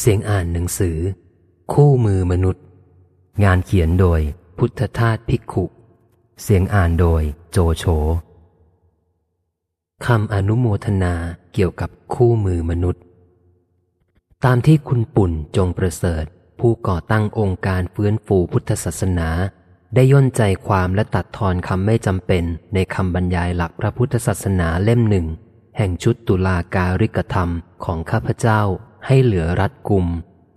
เสียงอ่านหนังสือ คู่มือมนุษย์ งานเขียนโดยพุทธทาสภิกขุ เสียงอ่านโดยโจโฉคำอนุโมทนาเกี่ยวกับคู่มือมนุษย์ ตามที่คุณปุ่นจงประเสริฐ ผู้ก่อตั้งองค์การฟื้นฟูพุทธศาสนา ได้ย่นใจความและตัดทอนคำไม่จำเป็นในคำบรรยายหลักพระพุทธศาสนาเล่มหนึ่ง แห่งชุดตุลาการิกธรรมของข้าพเจ้า ให้เหลือรัดกุม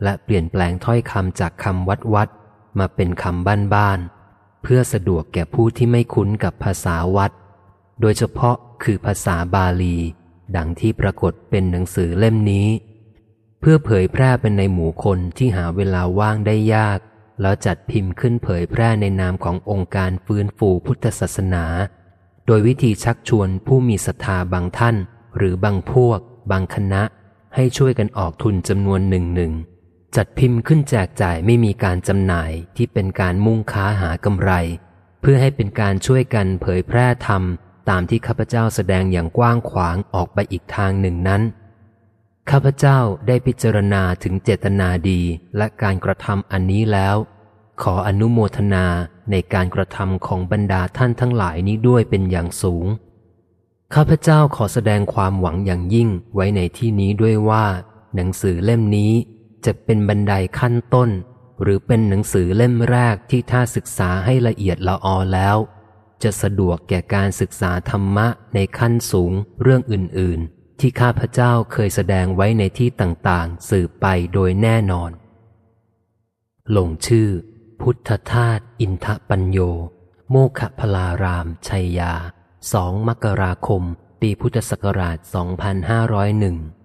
และเปลี่ยนแปลงถ้อยคำจากคำวัดวัดมาเป็นคำบ้านบ้านเพื่อสะดวกแก่ผู้ที่ไม่คุ้นกับภาษาวัด โดยเฉพาะคือภาษาบาลี ดังที่ปรากฏเป็นหนังสือเล่มนี้ เพื่อเผยแพร่เป็นในหมู่คนที่หาเวลาว่างได้ยาก แล้วจัดพิมพ์ขึ้นเผยแพร่ในนามขององค์การฟื้นฟูพุทธศาสนา โดยวิธีชักชวนผู้มีศรัทธาบางท่าน หรือบางพวก บางคณะ ให้ช่วยกันออกทุนจำนวนหนึ่งหนึ่งจัดพิมพ์ขึ้นแจกจ่ายไม่มีการจำหน่ายที่เป็นการมุ่งค้าหากำไร เพื่อให้เป็นการช่วยกันเผยแพร่ธรรม ตามที่ข้าพเจ้าแสดงอย่างกว้างขวางออกไปอีกทางหนึ่งนั้น ข้าพเจ้าได้พิจารณาถึงเจตนาดีและการกระทำอันนี้แล้ว ขออนุโมทนาในการกระทำของบรรดาท่านทั้งหลายนี้ด้วยเป็นอย่างสูง ข้าพเจ้าขอแสดงความหวังอย่างยิ่งไว้ในที่นี้ด้วยว่า หนังสือเล่มนี้จะเป็นบันไดขั้นต้น หรือเป็นหนังสือเล่มแรกที่ถ้าศึกษาให้ละเอียดละออแล้ว จะสะดวกแก่การศึกษาธรรมะในขั้นสูงเรื่องอื่น ๆ ที่ข้าพเจ้าเคยแสดงไว้ในที่ต่างๆ สืบไปโดยแน่นอน ลงชื่อ พุทธทาสอินทปัญโย โมขพลารามชัยยา 2 มกราคม ปีพุทธศักราช 2501